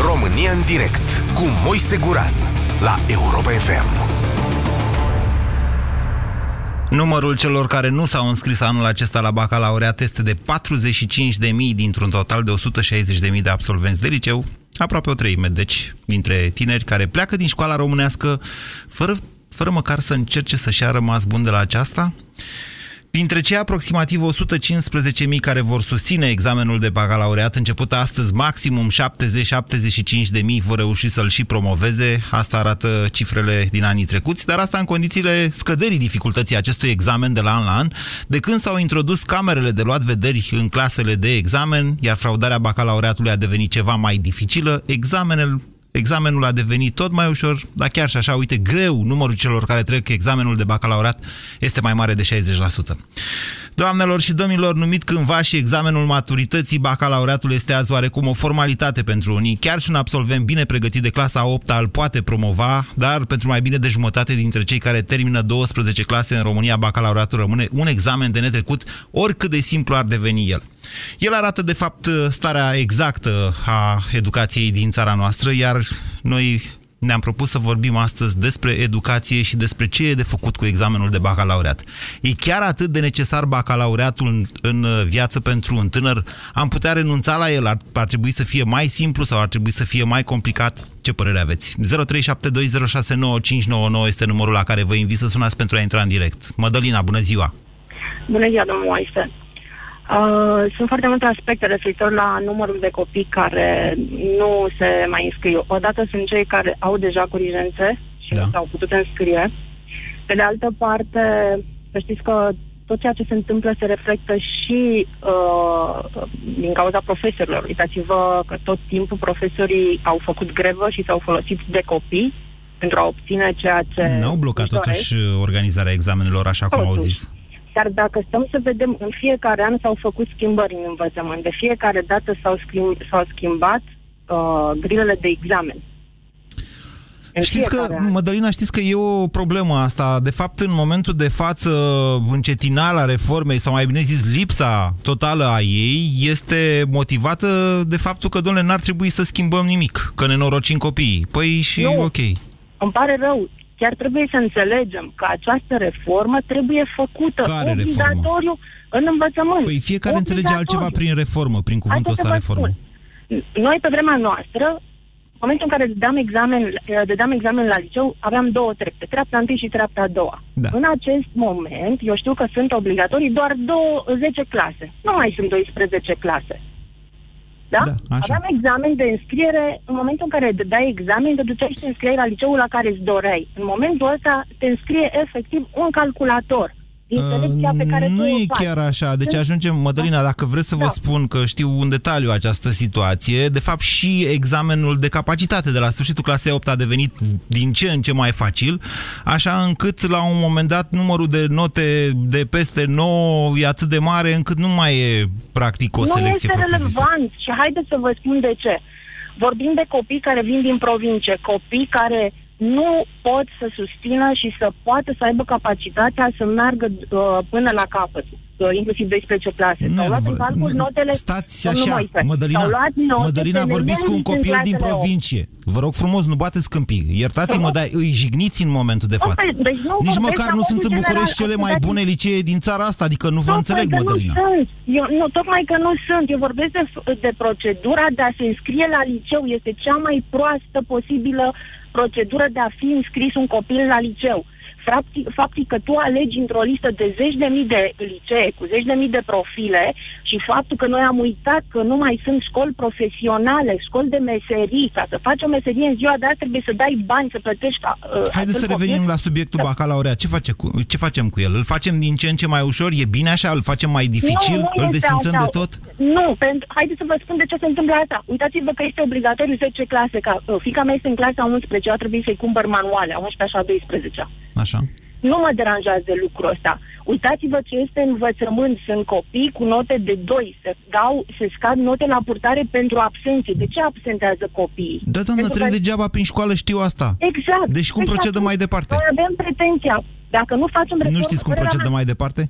România în direct cu Moise Guran la Europa FM. Numărul celor care nu s-au înscris anul acesta la bacalaureat este de 45.000 dintr-un total de 160.000 de absolvenți de liceu, aproape o treime, deci, dintre tineri care pleacă din școala românească fără, fără măcar să încerce să-și a rămas bun de la aceasta. Dintre cei aproximativ 115.000 care vor susține examenul de bacalaureat început astăzi, maximum 70-75.000 vor reuși să-l și promoveze. Asta arată cifrele din anii trecuți, dar asta în condițiile scăderii dificultății acestui examen de la an la an, de când s-au introdus camerele de luat vederi în clasele de examen, iar fraudarea bacalaureatului a devenit ceva mai dificilă, examenele examenul a devenit tot mai ușor, dar chiar și așa, uite, greu, numărul celor care trec examenul de bacalaureat este mai mare de 60%. Doamnelor și domnilor, numit cândva și examenul maturității, bacalaureatul este azi oarecum o formalitate pentru unii. Chiar și un absolvent bine pregătit de clasa 8 îl poate promova, dar pentru mai bine de jumătate dintre cei care termină 12 clase în România, bacalaureatul rămâne un examen de netrecut, oricât de simplu ar deveni el. El arată, de fapt, starea exactă a educației din țara noastră, iar noi ne-am propus să vorbim astăzi despre educație și despre ce e de făcut cu examenul de bacalaureat. E chiar atât de necesar bacalaureatul în, în viață pentru un tânăr? Am putea renunța la el? Ar, ar trebui să fie mai simplu sau ar trebui să fie mai complicat? Ce părere aveți? 0372069599 este numărul la care vă invit să sunați pentru a intra în direct. Mădălina, bună ziua! Bună ziua, domnul Moise! Uh, sunt foarte multe aspecte referitor la numărul de copii care nu se mai înscriu. Odată sunt cei care au deja corigențe și da. nu s-au putut înscrie. Pe de altă parte, să știți că tot ceea ce se întâmplă se reflectă și uh, din cauza profesorilor. Uitați-vă că tot timpul profesorii au făcut grevă și s-au folosit de copii pentru a obține ceea ce... Nu au blocat totuși organizarea examenelor, așa cum au zis. Dar dacă stăm să vedem, în fiecare an s-au făcut schimbări în învățământ. De fiecare dată s-au, schimb, s-au schimbat uh, grilele de examen. În știți că, an. Mădălina, știți că e o problemă asta. De fapt, în momentul de față, încetinala reformei, sau mai bine zis, lipsa totală a ei, este motivată de faptul că, domnule, n-ar trebui să schimbăm nimic, că ne norocim copiii. Păi și nu, ok. Îmi pare rău chiar trebuie să înțelegem că această reformă trebuie făcută Care obligatoriu reformă? în învățământ. Păi fiecare înțelege altceva prin reformă, prin cuvântul ăsta reformă. Spun. Noi, pe vremea noastră, în momentul în care dădeam examen, dădeam examen la liceu, aveam două trepte, treapta întâi și treapta a doua. Da. În acest moment, eu știu că sunt obligatorii doar două, 10 clase. Nu mai sunt 12 clase. Da? da așa. Aveam examen de înscriere, în momentul în care dai examen, te duceai și te înscriei la liceul la care îți doreai. În momentul ăsta te înscrie efectiv un calculator din selecția pe care nu tu e chiar așa. Deci ajungem, Mădălina, dacă vreți să vă da. spun că știu în detaliu această situație, de fapt și examenul de capacitate de la sfârșitul clasei 8 a devenit din ce în ce mai facil, așa încât la un moment dat numărul de note de peste 9 e atât de mare încât nu mai e practic o selecție Nu este relevant și haideți să vă spun de ce. Vorbim de copii care vin din provincie, copii care nu pot să susțină și să poată să aibă capacitatea să meargă uh, până la capăt, uh, inclusiv 12 clase. Nu, S-au luat în calcul notele... Stați așa, Mădălina, Mădălina vorbiți cu un copil din provincie. Vă rog frumos, nu bateți câmpii. Iertați-mă, dar îi jigniți în momentul de față. Păi, deci nu Nici măcar nu sunt în București cele mai bune licee din țara asta, adică nu vă nu, înțeleg, Mădălina. Nu sunt. Eu, nu, tocmai că nu sunt. Eu vorbesc de, de procedura de a se înscrie la liceu. Este cea mai proastă posibilă procedură de a fi înscris un copil la liceu. Faptic, faptic că tu alegi într-o listă de zeci de mii de licee, cu zeci de mii de profile și faptul că noi am uitat că nu mai sunt școli profesionale, școli de meserii, ca să faci o meserie în ziua de azi trebuie să dai bani, să plătești ca, uh, Haideți să revenim copil. la subiectul da. bacalaureat. Ce, face cu, ce facem cu el? Îl facem din ce în ce mai ușor? E bine așa? Îl facem mai dificil? Nu, nu Îl desințăm de tot? Nu, pentru, haideți să vă spun de ce se întâmplă asta. Uitați-vă că este obligatoriu 10 clase. Ca, uh, fica mea este în clasa 11, a trebuit să-i cumpăr manuale, a 11 așa 12 Așa. Nu mă deranjează lucrul ăsta. Uitați-vă ce este învățământ. Sunt copii cu note de 2. Se, dau, se scad note la purtare pentru absențe. De ce absentează copiii? Da, doamnă, trec că... degeaba prin școală, știu asta. Exact. Deci cum exact. procedăm mai departe? Noi avem pretenția. Dacă nu facem reformă... Nu știți cum procedăm mai departe?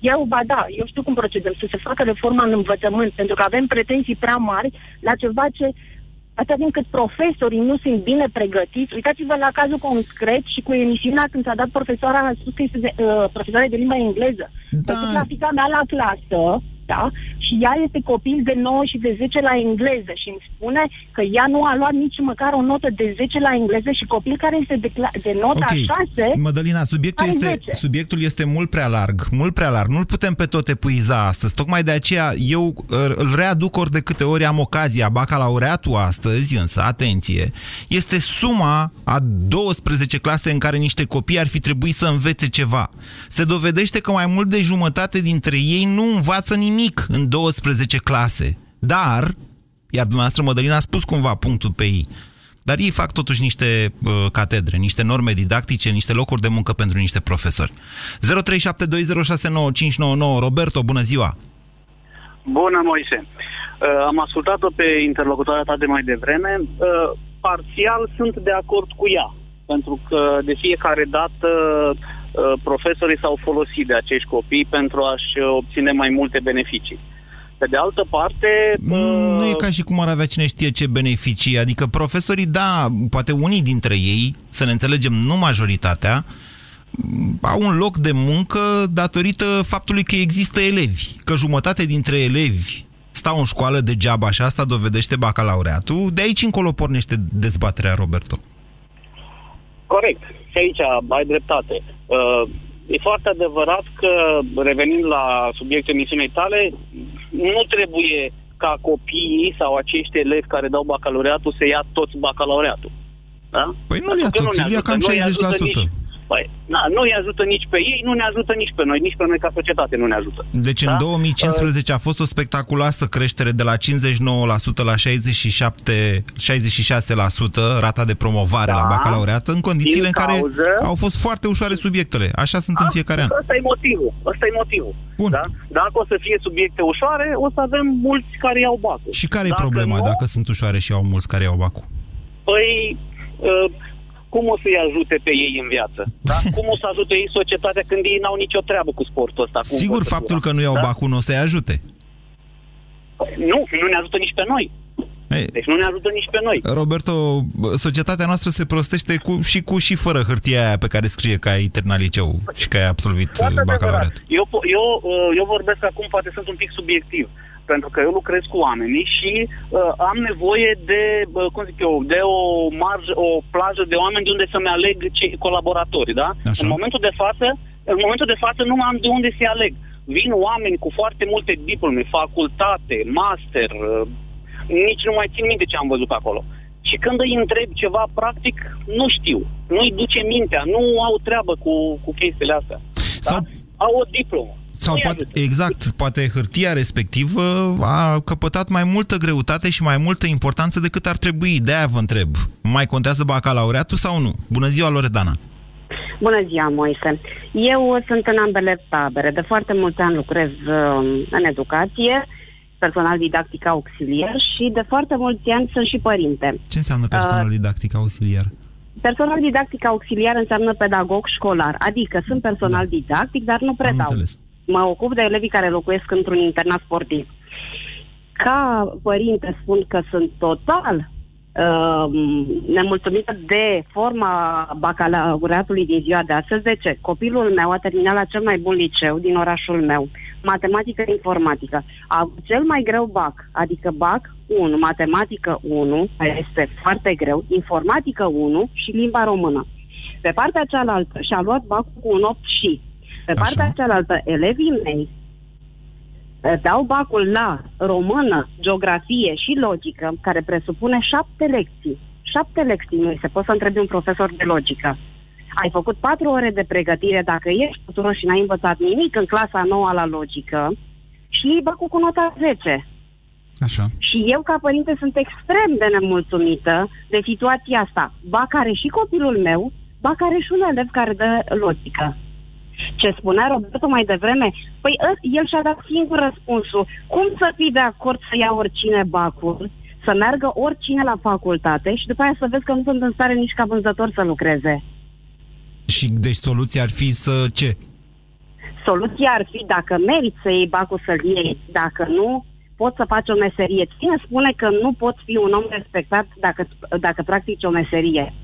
Eu, ba da, eu știu cum procedăm. Să se facă reforma în învățământ, pentru că avem pretenții prea mari la ceva ce atât încât profesorii nu sunt bine pregătiți. Uitați-vă la cazul concret și cu emisiunea când s-a dat profesoara, a spus că este de, uh, profesoare de limba engleză. Da. la fica mea la clasă, da? Și ea este copil de 9 și de 10 la engleză și îmi spune că ea nu a luat nici măcar o notă de 10 la engleză și copil care este de, de nota okay. 6... Mădălina, subiectul este, subiectul este mult prea larg, mult prea larg. Nu-l putem pe tot epuiza astăzi. Tocmai de aceea eu uh, îl readuc ori de câte ori am ocazia. Bacalaureatul astăzi, însă, atenție, este suma a 12 clase în care niște copii ar fi trebuit să învețe ceva. Se dovedește că mai mult de jumătate dintre ei nu învață nimic nimic în 12 clase. Dar, iar dumneavoastră Mădălina a spus cumva punctul pe ei, dar ei fac totuși niște uh, catedre, niște norme didactice, niște locuri de muncă pentru niște profesori. 0372069599 Roberto, bună ziua! Bună, Moise! Uh, am ascultat-o pe interlocutoarea ta de mai devreme. Uh, parțial sunt de acord cu ea, pentru că de fiecare dată Uh, profesorii s-au folosit de acești copii pentru a-și uh, obține mai multe beneficii. Pe de altă parte... Nu uh... e ca și cum ar avea cine știe ce beneficii. Adică profesorii, da, poate unii dintre ei, să ne înțelegem, nu majoritatea, au un loc de muncă datorită faptului că există elevi. Că jumătate dintre elevi stau în școală degeaba și asta dovedește bacalaureatul. De aici încolo pornește dezbaterea, Roberto. Corect. Și aici ai dreptate. Uh, e foarte adevărat că, revenind la subiectul emisiunii tale, nu trebuie ca copiii sau acești elevi care dau bacalaureatul să ia toți bacalaureatul. Da? Păi nu ia toți, ia cam 60%. Nici, Păi, na, nu îi ajută nici pe ei, nu ne ajută nici pe noi, nici pe noi ca societate nu ne ajută. Deci da? în 2015 a fost o spectaculoasă creștere de la 59% la 67, 66% rata de promovare da. la bacalaureat, în condițiile în care cauză... au fost foarte ușoare subiectele. Așa sunt a, în fiecare an. Asta e motivul. Asta e motivul. Bun. Da? Dacă o să fie subiecte ușoare, o să avem mulți care iau bacul. Și care e problema nu, dacă sunt ușoare și au mulți care iau bacul? Păi... Uh, cum o să-i ajute pe ei în viață? Da? Cum o să ajute ei societatea când ei n-au nicio treabă cu sportul ăsta? Cu Sigur, faptul că nu iau da? bacul nu o să-i ajute. Nu, nu ne ajută nici pe noi. Ei, deci nu ne ajută nici pe noi. Roberto, societatea noastră se prostește cu, și cu și fără hârtia aia pe care scrie că ai terminat liceu și că ai absolvit bacalaureat. Eu, eu, eu vorbesc acum, poate sunt un pic subiectiv pentru că eu lucrez cu oamenii și uh, am nevoie de, uh, cum zic eu, de o marjă, o plajă de oameni de unde să-mi aleg cei colaboratori, da? Așa. În momentul de față, în momentul de față nu am de unde să-i aleg. Vin oameni cu foarte multe diplome, facultate, master, uh, nici nu mai țin minte ce am văzut acolo. Și când îi întreb ceva practic, nu știu. Nu-i duce mintea, nu au treabă cu, cu chestiile astea. Sau... Da? Au o diplomă. Sau poate, exact, poate hârtia respectivă a căpătat mai multă greutate și mai multă importanță decât ar trebui. De-aia vă întreb, mai contează bacalaureatul sau nu? Bună ziua, Loredana! Bună ziua, Moise! Eu sunt în ambele tabere. De foarte mulți ani lucrez uh, în educație, personal didactic auxiliar și de foarte mulți ani sunt și părinte. Ce înseamnă personal uh, didactic auxiliar? Personal didactic auxiliar înseamnă pedagog școlar, adică sunt personal da. didactic, dar nu predau. Am înțeles mă ocup de elevii care locuiesc într-un internat sportiv. Ca părinte spun că sunt total uh, nemulțumită de forma bacalaureatului din ziua de astăzi. De ce? Copilul meu a terminat la cel mai bun liceu din orașul meu, matematică informatică. A avut cel mai greu BAC, adică BAC 1, matematică 1, care este foarte greu, informatică 1 și limba română. Pe partea cealaltă și-a luat BAC cu un 8 și pe Așa. partea cealaltă, elevii mei eh, dau bacul la română, geografie și logică, care presupune șapte lecții. Șapte lecții, nu se poate să întrebi un profesor de logică. Ai făcut patru ore de pregătire dacă ești tuturor și n-ai învățat nimic în clasa nouă la logică și iei bacul cu nota 10. Așa. Și eu, ca părinte, sunt extrem de nemulțumită de situația asta. Ba care și copilul meu, ba care și un elev care dă logică. Ce spunea Roberto mai devreme, păi ă, el și-a dat singur răspunsul. Cum să fii de acord să ia oricine bacul, să meargă oricine la facultate și după aia să vezi că nu sunt în stare nici ca vânzător să lucreze? Și deci soluția ar fi să ce? Soluția ar fi dacă meriți să iei bacul să-l iei, dacă nu, poți să faci o meserie. Cine spune că nu poți fi un om respectat dacă, dacă practici o meserie?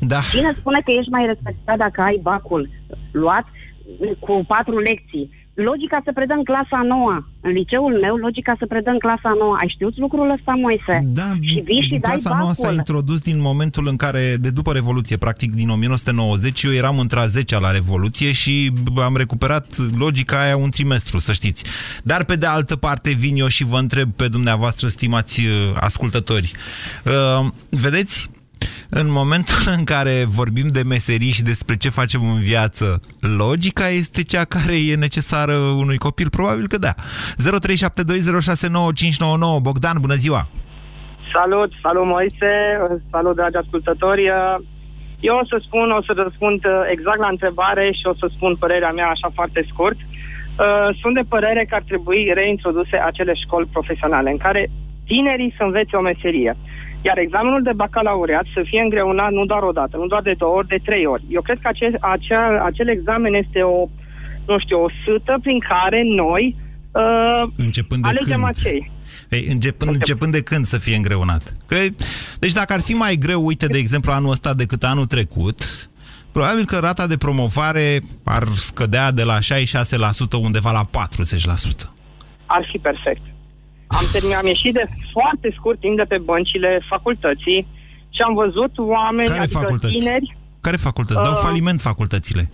Da. Cine spune că ești mai respectat dacă ai bacul luat cu patru lecții? Logica se predă în clasa noua. În liceul meu, logica se predă în clasa noua. Ai știut lucrul ăsta, Moise? Da, și vii și dai clasa noua s-a introdus din momentul în care, de după Revoluție, practic din 1990, eu eram între a 10 la Revoluție și am recuperat logica aia un trimestru, să știți. Dar, pe de altă parte, vin eu și vă întreb pe dumneavoastră, stimați uh, ascultători. Uh, vedeți, în momentul în care vorbim de meserii și despre ce facem în viață, logica este cea care e necesară unui copil? Probabil că da. 0372069599 Bogdan, bună ziua! Salut, salut Moise, salut dragi ascultători. Eu o să spun, o să răspund exact la întrebare și o să spun părerea mea așa foarte scurt. Sunt de părere că ar trebui reintroduse acele școli profesionale în care tinerii să învețe o meserie. Iar examenul de bacalaureat să fie îngreunat nu doar o dată, nu doar de două ori, de trei ori. Eu cred că acel, acea, acel examen este o, nu știu, o sută prin care noi uh, începând de alegem când? acei. Ei, începând, începând de când să fie îngreunat? Că, deci dacă ar fi mai greu, uite, de exemplu, anul ăsta decât anul trecut, probabil că rata de promovare ar scădea de la 66% undeva la 40%. Ar fi perfect. Am, terminat, am ieșit de foarte scurt timp de pe băncile facultății și am văzut oameni, Care adică facultăți? tineri... Care facultăți? Dau Uh, faliment facultățile.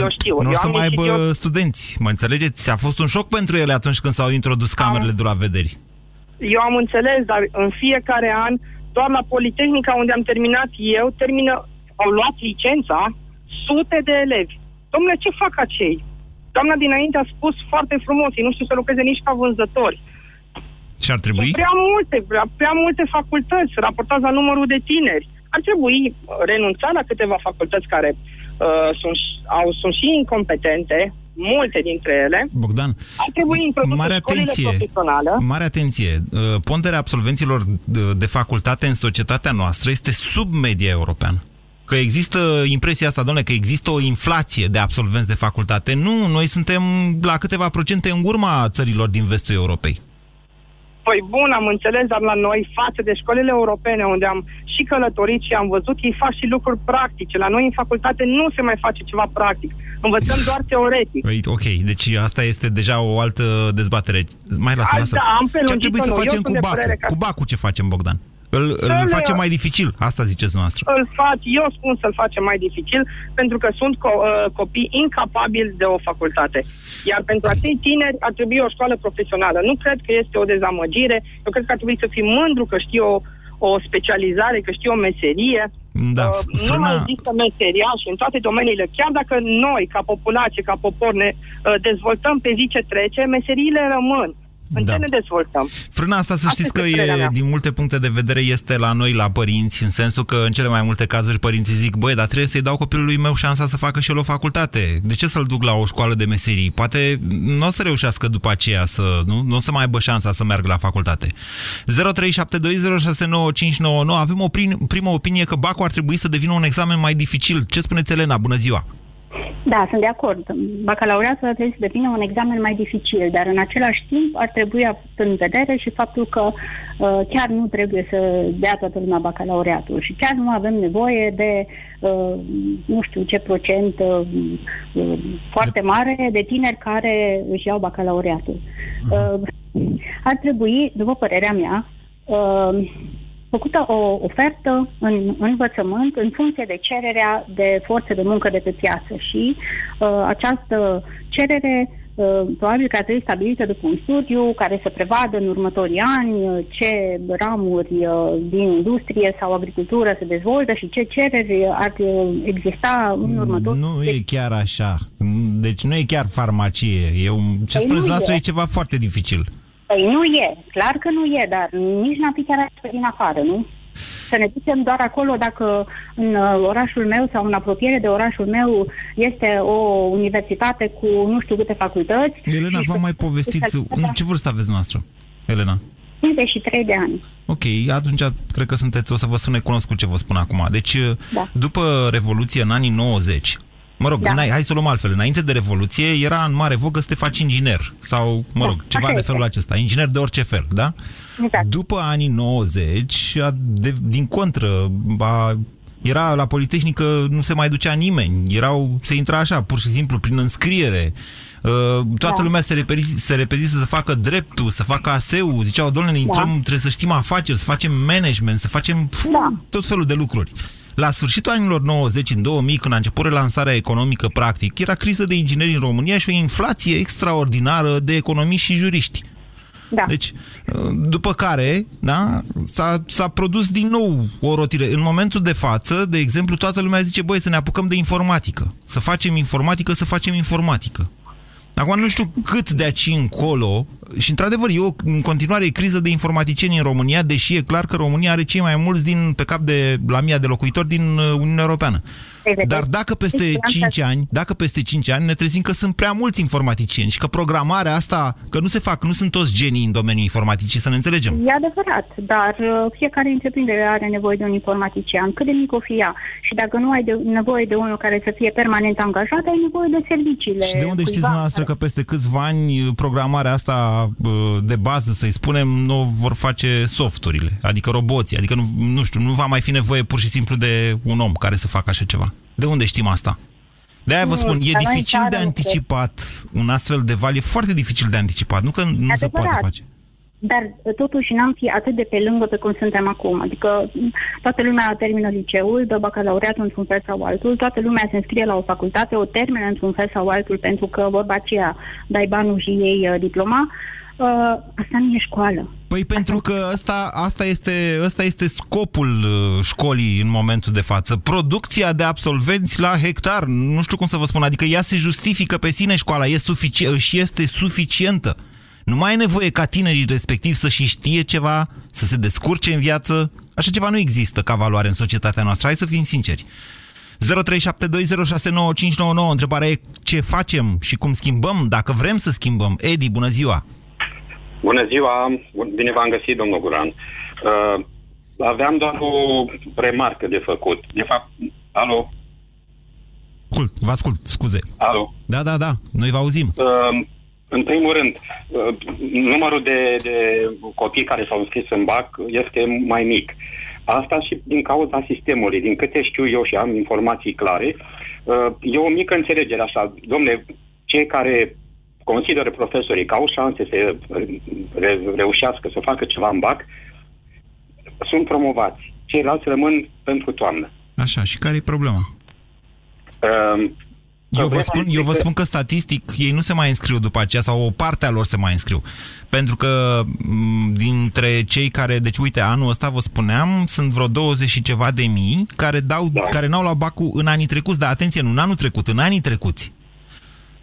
Eu știu. Nu o eu să am mai ieșit, aibă eu, studenți, mă înțelegeți? A fost un șoc pentru ele atunci când s-au introdus camerele de la vederi. eu am înțeles, dar în fiecare an, doar la Politehnica unde am terminat eu, termină, au luat licența sute de elevi. Domnule, ce fac acei? Doamna dinainte a spus foarte frumos, ei nu știu să lucreze nici ca vânzători. Și ar trebui? Prea multe, prea, prea multe facultăți, raportați la numărul de tineri. Ar trebui renunța la câteva facultăți care uh, sunt, au, sunt și incompetente, multe dintre ele. Bogdan, Ar trebui introduse mare școlile atenție, profesionale. mare atenție. Uh, Ponderea absolvenților de, de facultate în societatea noastră este sub media europeană. Că există impresia asta, doamne, că există o inflație de absolvenți de facultate. Nu, noi suntem la câteva procente în urma țărilor din vestul Europei. Păi bun, am înțeles, dar la noi, față de școlile europene, unde am și călătorit și am văzut, ei fac și lucruri practice. La noi, în facultate, nu se mai face ceva practic. Învățăm doar teoretic. Păi, ok, deci asta este deja o altă dezbatere. Mai lasă, A, lasă. da, am ce ar prelungit-o, trebui să nu. Eu facem sunt cu de bacul? părere că- Cu bacul ce facem, Bogdan? Îl, îl Să le facem ia- mai dificil, asta ziceți noastră. Îl faci, eu spun să-l facem mai dificil, pentru că sunt co- uh, copii incapabili de o facultate. Iar pentru acei tineri ar trebui o școală profesională. Nu cred că este o dezamăgire, eu cred că ar trebui să fii mândru că știi o, o specializare, că știi o meserie. Da, Uh, nu frâna- mai există meseriași în toate domeniile. Chiar dacă noi, ca populație, ca popor, ne uh, dezvoltăm pe zi ce trece, meseriile rămân. În Da. ce ne dezvoltăm? Frâna asta să Asta știți că este părerea e, mea. din multe puncte de vedere este la noi, la părinți, în sensul că în cele mai multe cazuri părinții zic, băi, dar trebuie să-i dau copilului meu șansa să facă și el o facultate. De ce să-l duc la o școală de meserii? Poate nu o să reușească după aceea să, nu, nu o să mai aibă șansa să meargă la facultate. 0372069599 avem o prim, primă opinie că bacul ar trebui să devină un examen mai dificil. Ce spuneți, Elena? Bună ziua! Da, sunt de acord. Bacalaureatul ar trebui să devină un examen mai dificil, dar în același timp ar trebui avut în vedere și faptul că uh, chiar nu trebuie să dea toată lumea bacalaureatul și chiar nu avem nevoie de uh, nu știu ce procent uh, uh, foarte mare de tineri care își iau bacalaureatul. Uh, ar trebui, după părerea mea, uh, făcută o ofertă în învățământ în funcție de cererea de forță de muncă de pe piață și uh, această cerere uh, probabil că ar trebui stabilită după un studiu care să prevadă în următorii ani uh, ce ramuri uh, din industrie sau agricultură se dezvoltă și ce cereri ar uh, exista în următorii Nu e chiar așa. Deci nu e chiar farmacie. E un, ce Păi spuneți nu noastră e. e ceva foarte dificil. Păi nu e, clar că nu e, dar nici n-am fi chiar așa din afară, nu? Să ne ducem doar acolo dacă în uh, orașul meu sau în apropiere de orașul meu este o universitate cu nu știu câte facultăți. Elena, și v-am să- mai povestit... să- Ce vârstă aveți noastră, Elena? 53 de ani. Ok, atunci cred că sunteți, o să vă sune cunoscut ce vă spun acum. Deci, Da. după Revoluție, în anii 90, Mă rog, da. hai să o luăm altfel. Înainte de Revoluție era în mare vogă să te faci inginer sau, mă da, rog, ceva de felul este. acesta. Inginer de orice fel, da? Exact. După anii 90, a, de, din contră, a, era la Politehnică, nu se mai ducea nimeni. Erau, se intra așa, pur și simplu, prin înscriere. Uh, toată da. lumea se, repezi, se repezise să facă dreptul, să facă aseu. Ziceau, doamne, ne intrăm, da. trebuie să știm afaceri, să facem management, să facem da. tot felul de lucruri. La sfârșitul anilor 90, în 2000, când a început relansarea economică practic, era criză de ingineri în România și o inflație extraordinară de economiști și juriști. Da. Deci, după care, da, s-a produs din nou o rotire. În momentul de față, de exemplu, toată lumea zice, băi, să ne apucăm de informatică. Să facem informatică, să facem informatică. Acum nu știu cât de aici încolo, și într-adevăr e o, în continuare e criză de informaticieni în România, deși e clar că România are cei mai mulți din, pe cap de la mii de locuitori din uh, Uniunea Europeană. Dar dacă peste 5 ani, dacă peste 5 ani ne trezim că sunt prea mulți informaticieni și că programarea asta, că nu se fac, nu sunt toți genii în domeniul informaticii, să ne înțelegem. E adevărat, dar uh, fiecare întreprindere are nevoie de un informatician, cât de mic o fie ea. Și dacă nu ai de, nevoie de unul care să fie permanent angajat, ai nevoie de serviciile. Și de unde știți noastră că peste câțiva ani uh, programarea asta uh, de bază, să-i spunem, nu vor face softurile, adică roboții, adică nu, nu știu, nu va mai fi nevoie pur și simplu de un om care să facă așa ceva. De unde știm asta? De-aia vă spun, e dificil de anticipat un astfel de val, e foarte dificil de anticipat, nu că nu Adevărat. se poate face. Dar totuși n-am fi atât de pe lângă pe cum suntem acum. Adică toată lumea termină liceul, dă bacalaureatul într-un fel sau altul, toată lumea se înscrie la o facultate, o termină într-un fel sau altul pentru că vorba aceea dai banul și ei uh, diploma. Uh, asta nu e școală. Păi pentru că asta, asta, este, asta este scopul uh, școlii în momentul de față. Producția de absolvenți la hectar, nu știu cum să vă spun, adică ea se justifică pe sine școala, e sufici- și este suficientă. Nu mai e nevoie ca tinerii respectiv să și știe ceva, să se descurce în viață. Așa ceva nu există ca valoare în societatea noastră, hai să fim sinceri. 0372069599. Întrebarea e ce facem și cum schimbăm, dacă vrem să schimbăm. Edi, bună ziua! Bună ziua, bine v-am găsit, domnul Guran. Uh, aveam doar o remarcă de făcut. De fapt, alo? Ascult, vă ascult, scuze. Alo? Da, da, da, noi vă auzim. Uh, în primul rând, uh, numărul de, de copii care s-au înscris în BAC este mai mic. Asta și din cauza sistemului. Din câte știu eu și am informații clare, uh, e o mică înțelegere așa. Domne, cei care consideră profesorii că au șanse să re- reușească să facă ceva în BAC, sunt promovați. Ceilalți rămân pentru toamnă. Așa, și care e problema? Uh, eu vă, spun, eu vă spun că statistic ei nu se mai înscriu după aceea sau o parte a lor se mai înscriu. Pentru că dintre cei care, deci uite, anul ăsta vă spuneam, sunt vreo 20 și ceva de mii care, dau, da. care n-au luat bacul în anii trecuți, dar atenție, nu în anul trecut, în anii trecuți.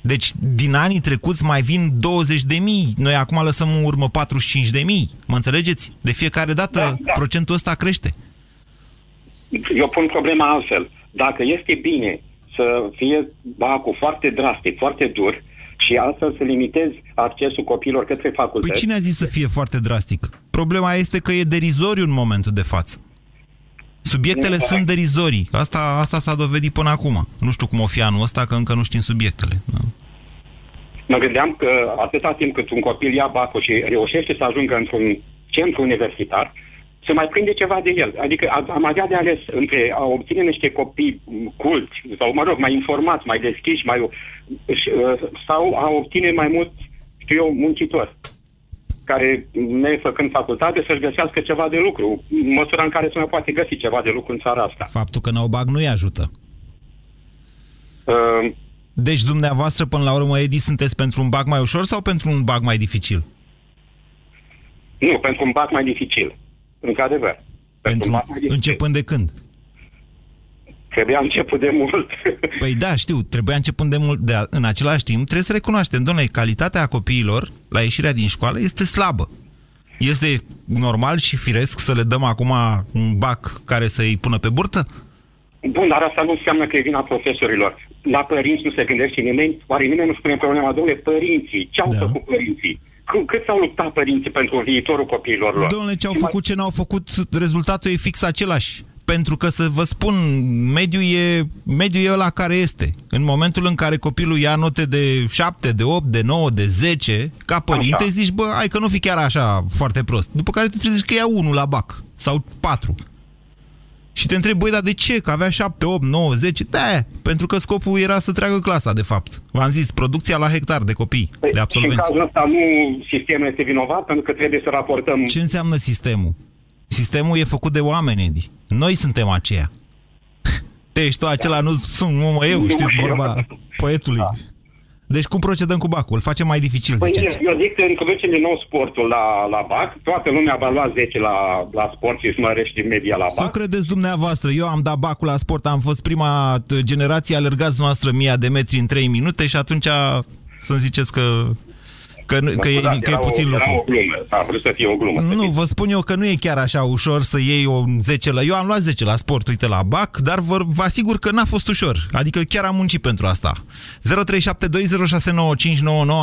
Deci, din anii trecuți mai vin 20 de mii. Noi acum lăsăm în urmă 45 de mii. Mă înțelegeți? De fiecare dată da, da. procentul ăsta crește. Eu pun problema altfel. Dacă este bine să fie bacul foarte drastic, foarte dur, și astfel să limitezi accesul copiilor către facultăți. Păi cine a zis să fie foarte drastic? Problema este că e derizoriu în momentul de față. Subiectele nu, sunt derizorii. Asta, asta s-a dovedit până acum. Nu știu cum o fi anul ăsta, că încă nu știm subiectele. Da? Mă gândeam că atâta timp cât un copil ia bacul și reușește să ajungă într-un centru universitar, se mai prinde ceva de el. Adică am avea de ales între a obține niște copii culți sau, mă rog, mai informați, mai deschiși, mai, sau a obține mai mult, știu eu, muncitori care, ne făcând facultate, să-și găsească ceva de lucru, în măsura în care se mai poate găsi ceva de lucru în țara asta. Faptul că n-au bag nu-i ajută. Uh, deci, dumneavoastră, până la urmă, Edi, sunteți pentru un bag mai ușor sau pentru un bag mai dificil? Nu, pentru un bag mai dificil. Într-adevăr. Pentru, începând de când? Trebuia început de mult. Păi da, știu, trebuia început de mult. De, în același timp, trebuie să recunoaștem, domnule, calitatea copiilor la ieșirea din școală este slabă. Este normal și firesc să le dăm acum un bac care să-i pună pe burtă? Bun, dar asta nu înseamnă că e vina profesorilor. La părinți nu se gândește nimeni, oare nimeni nu spune problema, domnule, părinții, ce au da. făcut părinții? Cât s-au luptat părinții pentru viitorul copiilor lor? Domnule, ce au făcut, ce n-au făcut, rezultatul e fix același. pentru că, să vă spun, mediul e, mediul e ăla care este. În momentul în care copilul ia note de 7, de 8, de 9, de 10, ca părinte așa. zici, bă, hai că nu fi chiar așa foarte prost. După care te trezești că ia 1 la bac sau 4. Și te întrebi, băi, dar de ce? Că avea 7, 8, 9, 10? Da, pentru că scopul era să treacă clasa, de fapt. V-am zis, producția la hectar de copii, păi, de absolvenți. Și în cazul ăsta nu sistemul este vinovat, pentru că trebuie să raportăm... Ce înseamnă sistemul? Sistemul e făcut de oameni, Edi. Noi suntem aceia. Te ești tu acela, nu sunt mă, eu, știți vorba poetului. Da. Deci cum procedăm cu bacul? Îl facem mai dificil, păi, ziceți. Eu zic că încă din nou sportul la, la bac. Toată lumea va lua 10 la, la sport și mărește media la bac. Să credeți dumneavoastră, eu am dat bacul la sport, am fost prima generație, alergați noastră mia de metri în 3 minute și atunci să-mi ziceți că Că, nu, că, e, că e puțin o, lucru. Era o glumă, a vrut să fie o glumă. Nu, vă spun eu că nu e chiar așa ușor să iei o 10 la... Eu am luat 10 la sport, uite, la BAC, dar vă, vă asigur că n-a fost ușor. Adică chiar am muncit pentru asta. 0372069599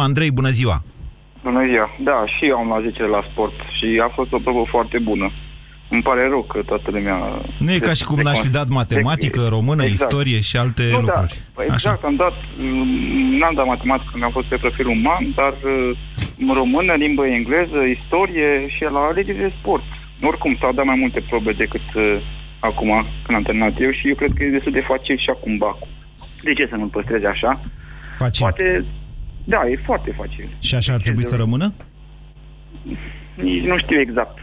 Andrei, bună ziua! Bună ziua! Da, și eu am luat 10 la sport și a fost o probă foarte bună. Îmi pare rău că toată lumea... Nu e ca și cum n-aș fi dat matematică, română, exact. istorie și alte nu, da. lucruri. Da, exact, Așa. am dat... N-am dat matematică, mi-am fost pe profil uman, dar uh, română, limbă engleză, istorie și la alegeri de sport. Oricum, s-au dat mai multe probe decât uh, acum, când am terminat eu și eu cred că e destul de facil și acum bacul. De ce să nu-l păstrezi așa? Facil. Poate... Da, e foarte facil. Și așa ar trebui să rămână? Nici nu știu exact.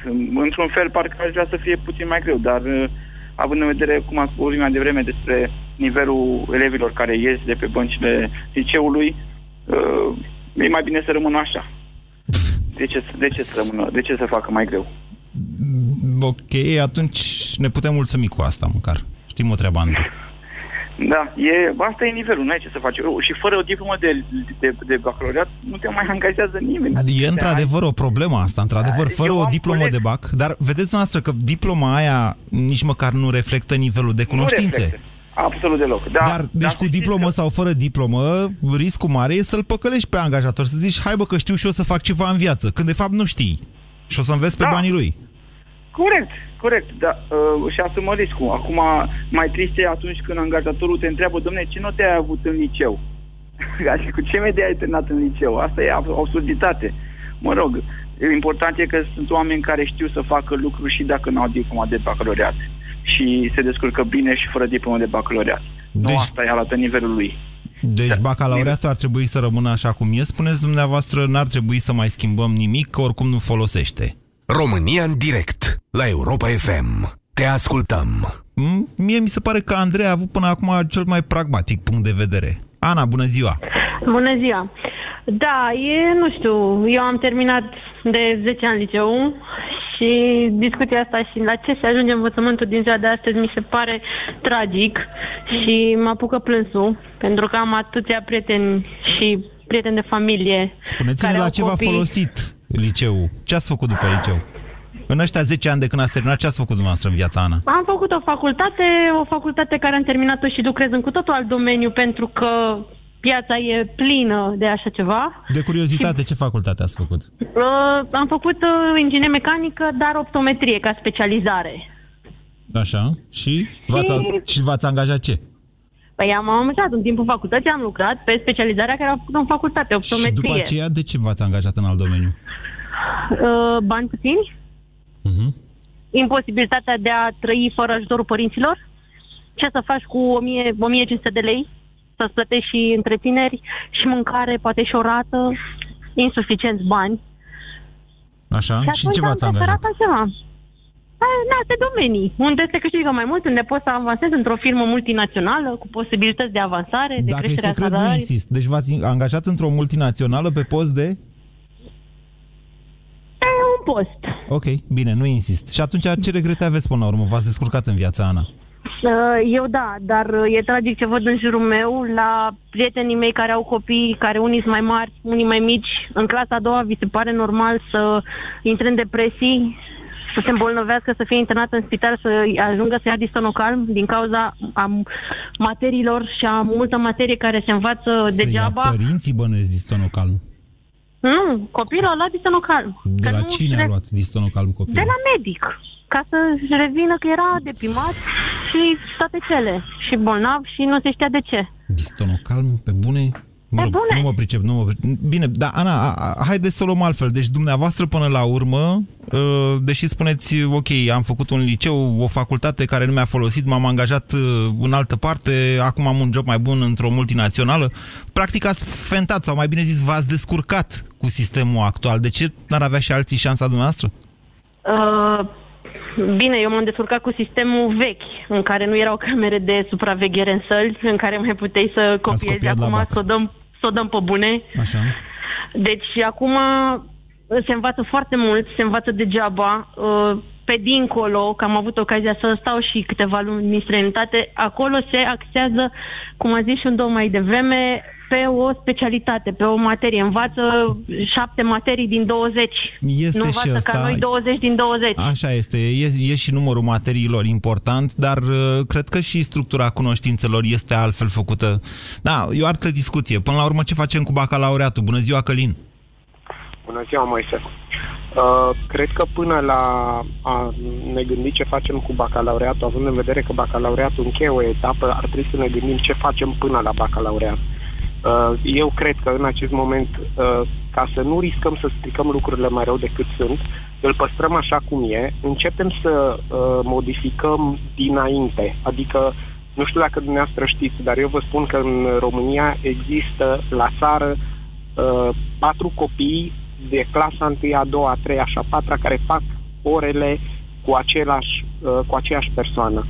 Într-un fel, parcă aș vrea să fie puțin mai greu, dar uh, având în vedere, cum am spus mai devreme, despre nivelul elevilor care ies de pe băncile liceului, uh, e mai bine să rămână așa. De ce, de ce să rămână? De ce să facă mai greu? Ok, atunci ne putem mulțumi cu asta măcar. Știm o treabă, Andrei. Da, e, asta e nivelul, nu ai ce să faci. Și fără o diplomă de, de, de bacalaureat nu te mai angajează nimeni. E într-adevăr o problemă asta, într-adevăr, fără o diplomă coleg. de bac. Dar vedeți noastră că diploma aia nici măcar nu reflectă nivelul de cunoștințe. Absolut deloc. Da, Dar, deci cu diplomă că... sau fără diplomă, riscul mare e să-l păcălești pe angajator, să zici, hai bă că știu și eu să fac ceva în viață, când de fapt nu știi. Și o să înveți pe da. banii lui. Corect, corect, da, uh, și asumă riscul. Acum, mai trist e atunci când angajatorul te întreabă, domne, ce note ai avut în liceu? Adică cu ce media ai terminat în liceu? Asta e absurditate. Mă rog, important e că sunt oameni care știu să facă lucruri și dacă nu au diploma de bacalaureat. Și se descurcă bine și fără diploma de bacalaureat. Deci, nu asta e arată nivelul lui. Deci da, bacalaureatul ar trebui să rămână așa cum e, spuneți dumneavoastră, n-ar trebui să mai schimbăm nimic, că oricum nu folosește. România în direct la Europa FM. Te ascultăm. Mie mi se pare că Andrei a avut până acum cel mai pragmatic punct de vedere. Ana, bună ziua! Bună ziua! Da, e, nu știu, eu am terminat de 10 ani liceu și discuția asta și la ce se ajunge învățământul din ziua de astăzi mi se pare tragic și mă apucă plânsul pentru că am atâția prieteni și prieteni de familie. Spuneți-ne la ce v-a folosit liceu. Ce ați făcut după liceu? În ăștia 10 ani de când ați terminat, ce ați făcut dumneavoastră în viața, Ana? Am făcut o facultate, o facultate care am terminat-o și lucrez în cu totul alt domeniu pentru că piața e plină de așa ceva. De curiozitate, și, ce facultate ați făcut? Uh, am făcut uh, inginerie mecanică, dar optometrie ca specializare. Așa. Și v-ați, și v-ați angajat ce? Păi am angajat în timpul facultății, am lucrat pe specializarea care am făcut în facultate, optometrie. Și după aceea, de ce v-ați angajat în alt domeniu? Uh, bani puțini. Uh-huh. Imposibilitatea de a trăi fără ajutorul părinților. Ce să faci cu 1000, 1500 de lei? Să-ți plătești și întrețineri și mâncare, poate și o rată. Insuficienți bani. Așa? Și, și ce v-ați angajat? Așa în alte domenii, unde se câștigă mai mult, unde poți să avansezi într-o firmă multinațională cu posibilități de avansare, de Dacă creștere e secret, nu insist. Deci v-ați angajat într-o multinațională pe post de? E un post. Ok, bine, nu insist. Și atunci ce regrete aveți până la urmă? V-ați descurcat în viața, Ana? Eu da, dar e tragic ce văd în jurul meu la prietenii mei care au copii, care unii sunt mai mari, unii mai mici. În clasa a doua vi se pare normal să intre în depresii, să se îmbolnăvească, să fie internat în spital, să ajungă să ia distonocalm din cauza a materiilor și a multă materie care se învață să degeaba. Ia părinții bănuiesc distonocalm. Nu, copilul a luat distonocalm. De la cine a luat distonocalm copilul? De la medic. ca să-și revină că era deprimat și toate cele. Și bolnav și nu se știa de ce. Distonocalm, pe bune? Mă rog, nu mă pricep, nu mă pricep. Bine, dar Ana, haideți să o luăm altfel. Deci dumneavoastră până la urmă, ă, deși spuneți, ok, am făcut un liceu, o facultate care nu mi-a folosit, m-am angajat ă, în altă parte, acum am un job mai bun într-o multinațională, practic ați fentat, sau mai bine zis, v-ați descurcat cu sistemul actual. De ce n-ar avea și alții șansa dumneavoastră? Uh... Bine, eu m-am descurcat cu sistemul vechi, în care nu erau camere de supraveghere în săli, în care mai puteai să copiezi. Acum să o dăm, să o dăm pe bune. Așa. Deci acum se învață foarte mult, se învață degeaba. Uh, pe dincolo, că am avut ocazia să stau și câteva luni în străinătate, acolo se axează, cum a zis și un domn mai devreme, pe o specialitate, pe o materie. Învață șapte materii din 20. Este nu învață și asta, ca noi 20 din 20. Așa este. E, e și numărul materiilor important, dar uh, cred că și structura cunoștințelor este altfel făcută. Da, e o altă discuție. Până la urmă, ce facem cu bacalaureatul? Bună ziua, Călin! Bună ziua, Moise! Uh, cred că până la a ne gândi ce facem cu bacalaureatul, având în vedere că bacalaureatul încheie o etapă, ar trebui să ne gândim ce facem până la bacalaureat. Uh, eu cred că în acest moment, uh, ca să nu riscăm să stricăm lucrurile mai rău decât sunt, îl păstrăm așa cum e, începem să uh, modificăm dinainte. Adică, nu știu dacă dumneavoastră știți, dar eu vă spun că în România există la țară patru copii de clasa 1, a 2, a 3, a 4 care fac orele cu, același, cu aceeași persoană.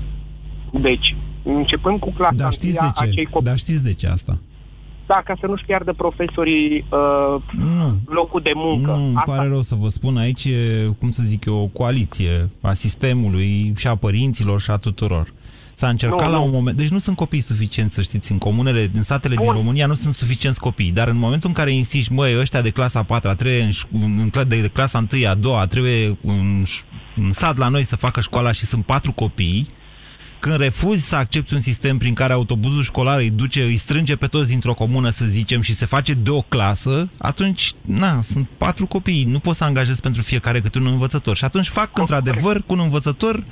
Deci, începând cu clasa dar știți 1, de ce? acei copii... Dar știți de ce asta? Da, ca să nu-și piardă profesorii uh, nu. locul de muncă. Nu, îmi pare rău să vă spun, aici e, cum să zic eu, o coaliție a sistemului și a părinților și a tuturor. S-a încercat nu, la un moment... Deci nu sunt copii suficienți, să știți, în comunele, în satele Bun. din România nu sunt suficienți copii, dar în momentul în care insisti, măi, ăștia de clasa 4 trebuie în, în, de, de clasa 1 a 2 trebuie în, în sat la noi să facă școala și sunt patru copii, când refuzi să accepti un sistem prin care autobuzul școlar îi duce, îi strânge pe toți dintr-o comună, să zicem, și se face de o clasă, atunci, na, sunt patru copii, nu poți să angajezi pentru fiecare câte un învățător. Și atunci fac, într-adevăr, cu un învățător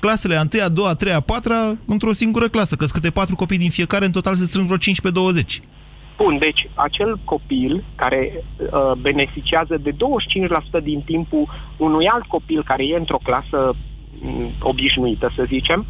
clasele a 1, a 2, a 3, a 4 într-o singură clasă, că câte patru copii din fiecare, în total se strâng vreo 15-20. Bun, deci acel copil care uh, beneficiază de 25% din timpul unui alt copil care e într-o clasă mm, obișnuită, să zicem,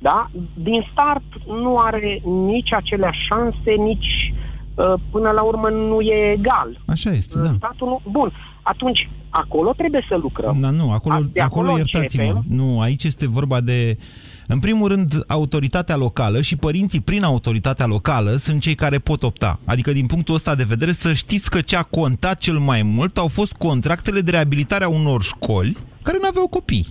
da? din start nu are nici aceleași șanse, nici uh, până la urmă nu e egal. Așa este, da. Statul nu... Bun, atunci acolo trebuie să lucrăm. Da, nu, acolo, acolo, acolo iertați-mă. Nu, aici este vorba de... În primul rând, autoritatea locală și părinții prin autoritatea locală sunt cei care pot opta. Adică, din punctul ăsta de vedere, să știți că ce a contat cel mai mult au fost contractele de reabilitare a unor școli care nu aveau copii.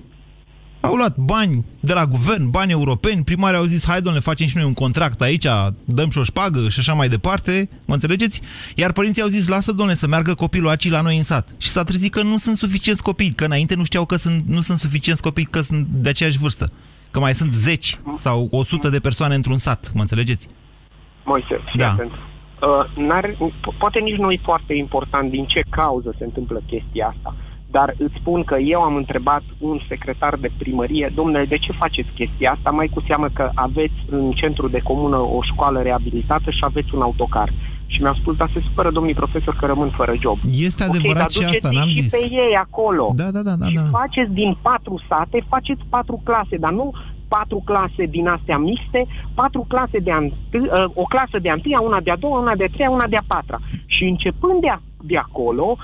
Au luat bani de la guvern, bani europeni, primarii au zis, hai domnule, facem și noi un contract aici, dăm și o șpagă și așa mai departe, mă înțelegeți? Iar părinții au zis, lasă domnule să meargă copilul aici la noi în sat. Și s-a trezit că nu sunt suficienți copii, că înainte nu știau că sunt, nu sunt suficienți copii, că sunt de aceeași vârstă. Că mai sunt 10 sau 100 de persoane într-un sat, mă înțelegeți? Moise, da. Uh, poate nici nu e foarte important din ce cauză se întâmplă chestia asta dar îți spun că eu am întrebat un secretar de primărie, domnule, de ce faceți chestia asta, mai cu seamă că aveți în centru de comună o școală reabilitată și aveți un autocar. Și mi-a spus, dar se supără domnii profesor că rămân fără job. Este adevărat okay, și asta, n-am și zis. pe ei acolo. Da, da, da. da, și da. faceți din patru sate, faceți patru clase, dar nu patru clase din astea mixte, patru clase de a ă, o clasă de a întâia, una de a doua, una de a treia, una de a patra. Și începând de, a, de acolo,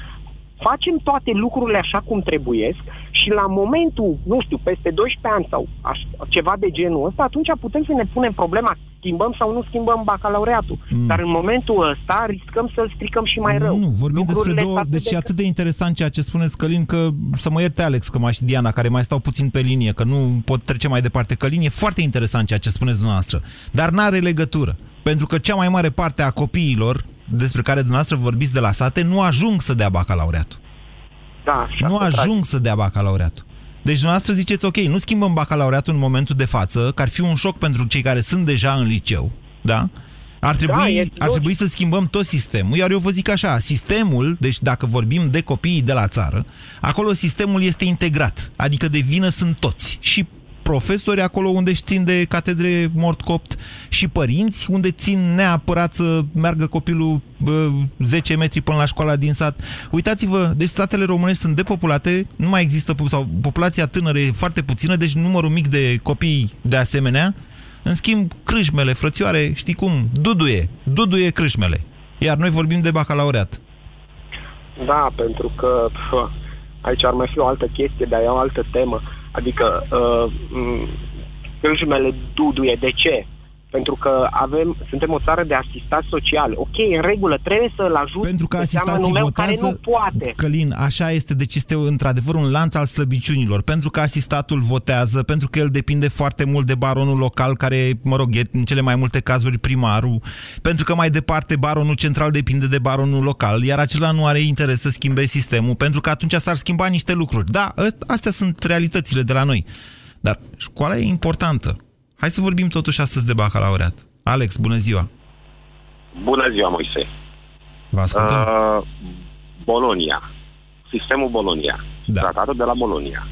facem toate lucrurile așa cum trebuiesc și la momentul, nu știu, peste 12 ani sau aș, ceva de genul ăsta, atunci putem să ne punem problema, schimbăm sau nu schimbăm bacalaureatul. Mm. Dar în momentul ăsta riscăm să-l stricăm și mai rău. Nu, vorbim despre două, deci de... e atât de interesant ceea ce spuneți, Călin, că să mă ierte Alex, că și Diana, care mai stau puțin pe linie, că nu pot trece mai departe. Călin, e foarte interesant ceea ce spuneți dumneavoastră, dar n-are legătură. Pentru că cea mai mare parte a copiilor despre care dumneavoastră vorbiți de la sate nu ajung să dea bacalaureatul. Da, nu ajung să dea bacalaureatul. Deci dumneavoastră ziceți, ok, nu schimbăm bacalaureatul în momentul de față, că ar fi un șoc pentru cei care sunt deja în liceu, da? Ar trebui, da, ar trebui să schimbăm tot sistemul, iar eu vă zic așa, sistemul, deci dacă vorbim de copiii de la țară, acolo sistemul este integrat, adică de vină sunt toți. Și profesori acolo unde își țin de catedre mort copt și părinți unde țin neapărat să meargă copilul bă, 10 metri până la școala din sat. Uitați-vă, deci satele românești sunt depopulate, nu mai există, sau populația tânără e foarte puțină, deci numărul mic de copii de asemenea. În schimb, crâșmele, frățioare, știi cum? Duduie, duduie crâșmele. Iar noi vorbim de bacalaureat. Da, pentru că pf, aici ar mai fi o altă chestie, dar e o altă temă. Adică uh, crâșmele duduie. De ce? Pentru că avem, suntem o țară de asistat social. Ok, în regulă, trebuie să-l ajut pentru că asistații meu votează, care nu poate. Călin, așa este, deci este într-adevăr un lanț al slăbiciunilor. Pentru că asistatul votează, pentru că el depinde foarte mult de baronul local, care, mă rog, e în cele mai multe cazuri primarul, pentru că mai departe baronul central depinde de baronul local, iar acela nu are interes să schimbe sistemul, pentru că atunci s-ar schimba niște lucruri. Da, ă, astea sunt realitățile de la noi. Dar școala e importantă. Hai să vorbim totuși astăzi de bacalaureat. Alex, bună ziua! Bună ziua, Moise! Vă ascultăm. Uh, Bolonia. Sistemul Bolonia. Da. Tratatul de la Bolonia.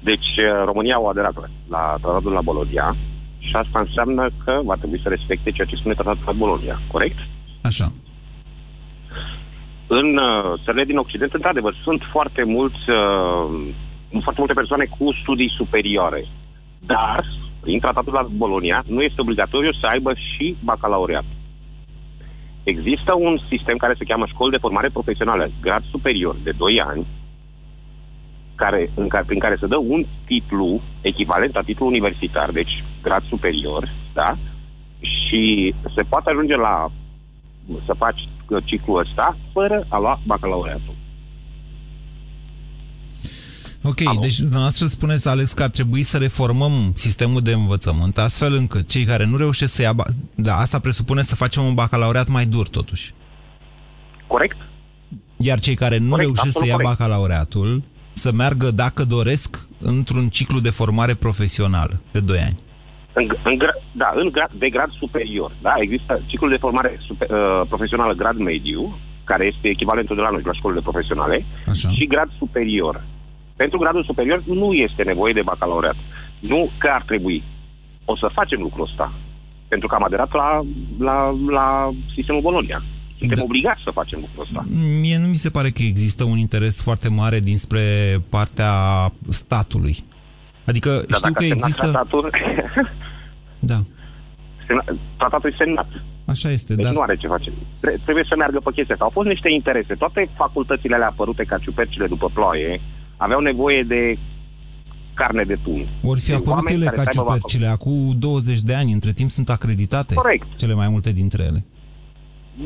Deci uh, România au aderat la tratatul de la Bolonia și asta înseamnă că va trebui să respecte ceea ce spune tratatul de la Bolonia, corect? Așa. În uh, țările din Occident, într-adevăr, sunt foarte mulți, uh, foarte multe persoane cu studii superioare dar, prin tratatul la Bolonia, nu este obligatoriu să aibă și bacalaureat. Există un sistem care se cheamă școli de formare profesională, grad superior, de 2 ani, care, în care, prin care se dă un titlu echivalent la titlu universitar, deci grad superior, da? Și se poate ajunge la să faci ciclul ăsta fără a lua bacalaureatul. Ok, Alo. deci dumneavoastră spuneți, Alex, că ar trebui să reformăm sistemul de învățământ, astfel încât cei care nu reușesc să ia... Da, asta presupune să facem un bacalaureat mai dur, totuși. Corect. Iar cei care nu corect, reușesc să ia corect. bacalaureatul, să meargă, dacă doresc, într-un ciclu de formare profesională de 2 ani. În, în, da, în grad, de grad superior. Da, există ciclul de formare super, uh, profesională grad mediu, care este echivalentul de la noi, la școlile profesionale, Așa. și grad superior. Pentru gradul superior nu este nevoie de bacalaureat. Nu că ar trebui. O să facem lucrul ăsta. Pentru că am aderat la, la, la sistemul Bolonia. Suntem da. obligați să facem lucrul ăsta. Mie nu mi se pare că există un interes foarte mare dinspre partea statului. Adică da, știu că există... Tratatul... da. Tratatul e semnat. Așa este, deci dar... nu are ce face. Trebuie să meargă pe chestia asta. Au fost niște interese. Toate facultățile alea apărute ca ciupercile după ploaie, aveau nevoie de carne de tun. Ori fi apărut ele ca ciupercile acum 20 de ani, între timp sunt acreditate Corect. cele mai multe dintre ele.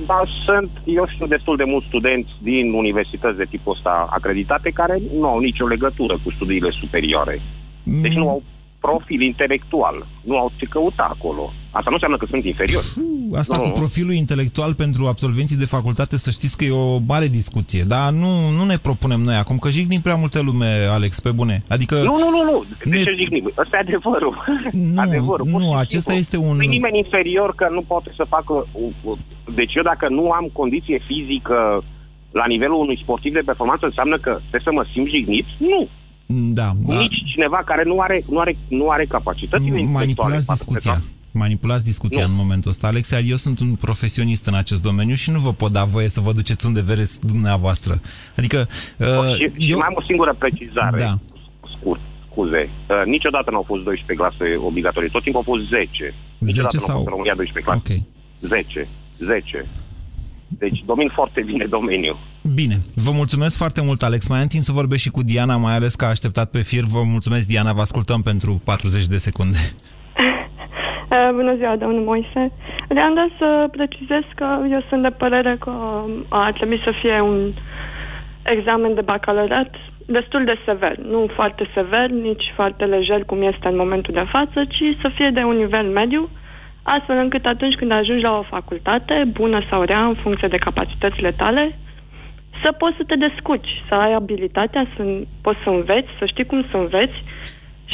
Da, sunt, eu știu destul de mulți studenți din universități de tipul ăsta acreditate care nu au nicio legătură cu studiile superioare. Deci mm. nu au profil intelectual. Nu au ce căuta acolo. Asta nu înseamnă că sunt inferiori. Asta nu. cu profilul intelectual pentru absolvenții de facultate, să știți că e o mare discuție. Dar nu, nu ne propunem noi acum, că jignim prea multe lume, Alex, pe bune. Adică... Nu, nu, nu, nu. De ne... ce jignim? Ăsta e adevărul. Nu, adevărul. nu acesta este un... Nu nimeni inferior că nu poate să facă... Deci eu dacă nu am condiție fizică la nivelul unui sportiv de performanță, înseamnă că trebuie să mă simt jignit? Nu. Da, da. Nici cineva care nu are, nu are, nu are capacități Manipulați discuția. Manipulați discuția nu. în momentul ăsta. Alex, eu sunt un profesionist în acest domeniu și nu vă pot da voie să vă duceți unde vereți dumneavoasă. Adică... Uh, și, eu... și mai am o singură precizare. Da. Scurt, scuze. Uh, niciodată nu au fost 12 clase obligatorii. Tot timpul au fost 10. 10 niciodată sau... nu au fost în România 12 clase. Ok. 10. 10. Deci domin foarte bine domeniul. Bine, vă mulțumesc foarte mult, Alex. Mai am timp să vorbesc și cu Diana, mai ales că a așteptat pe fir. Vă mulțumesc, Diana, vă ascultăm pentru 40 de secunde. Uh, bună ziua, domnul Moise. Vreau doar să precizez că eu sunt de părere că ar trebui să fie un examen de bacalaureat destul de sever. Nu foarte sever, nici foarte lejer cum este în momentul de față, ci să fie de un nivel mediu, astfel încât atunci când ajungi la o facultate, bună sau rea, în funcție de capacitățile tale, să poți să te descurci, să ai abilitatea, să poți să înveți, să știi cum să înveți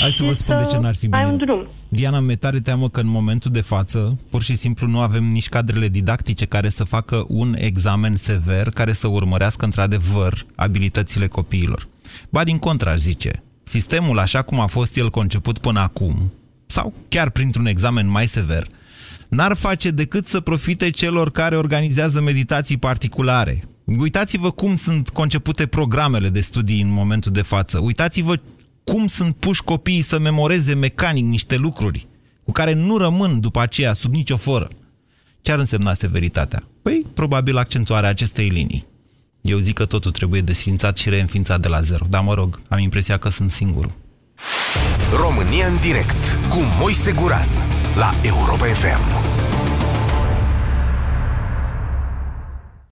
Hai să vă spun de ce n-ar fi bine. Ai un drum. Diana, mi tare teamă că în momentul de față, pur și simplu nu avem nici cadrele didactice care să facă un examen sever care să urmărească într-adevăr abilitățile copiilor. Ba din contra, aș zice, sistemul așa cum a fost el conceput până acum, sau chiar printr-un examen mai sever, n-ar face decât să profite celor care organizează meditații particulare. Uitați-vă cum sunt concepute programele de studii în momentul de față. Uitați-vă cum sunt puși copiii să memoreze mecanic niște lucruri cu care nu rămân după aceea sub nicio foră. Ce ar însemna severitatea? Păi, probabil accentuarea acestei linii. Eu zic că totul trebuie desfințat și reînființat de la zero, dar mă rog, am impresia că sunt singurul. România în direct cu Moise Guran la Europa FM.